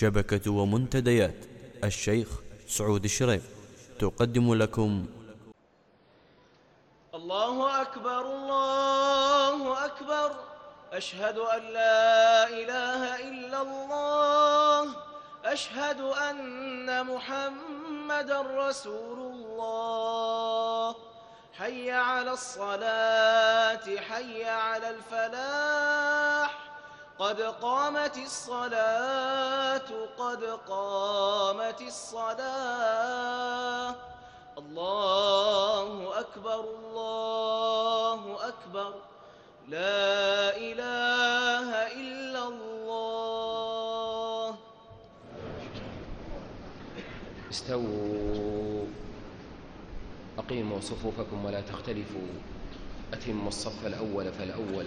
شبكة ومنتديات. الشيخ سعود الشريف تقدم لكم. الله أكبر الله أكبر. أشهد أن لا إله إلا الله. أشهد أن محمدا رسول الله. حي على الصلاة حي على الفلاح. قد قامت الصلاة قد قامت الصلاة. الله أكبر الله أكبر. لا إله إلا الله. استووا أقيموا صفوفكم ولا تختلفوا. أتموا الصف الأول فالأول.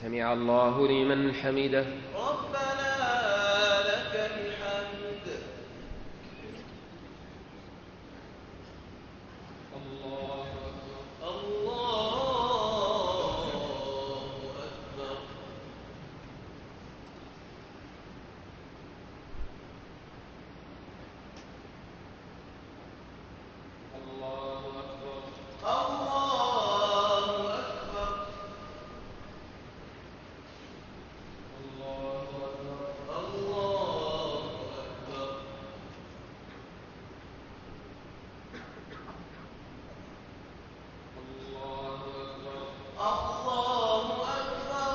سمع الله لمن حمده ربنا لك الحمد الله أكبر الله أكبر الله أكبر الله أكبر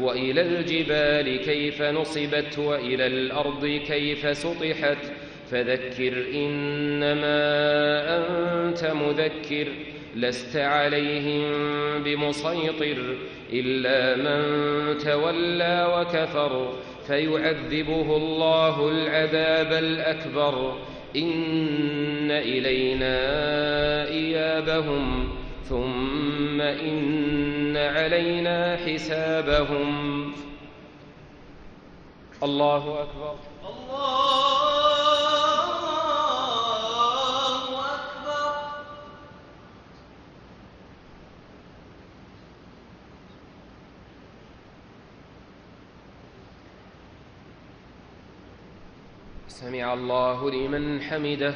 وإلى الجبال كيف نصبت وإلى الأرض كيف سطحت فذكر إنما أنت مذكر لست عليهم بمسيطر إلا من تولى وكفر فيعذبه الله العذاب الأكبر إن إلينا إيابهم ثم إن علينا حسابهم. الله أكبر الله أكبر سمع الله لمن حمده.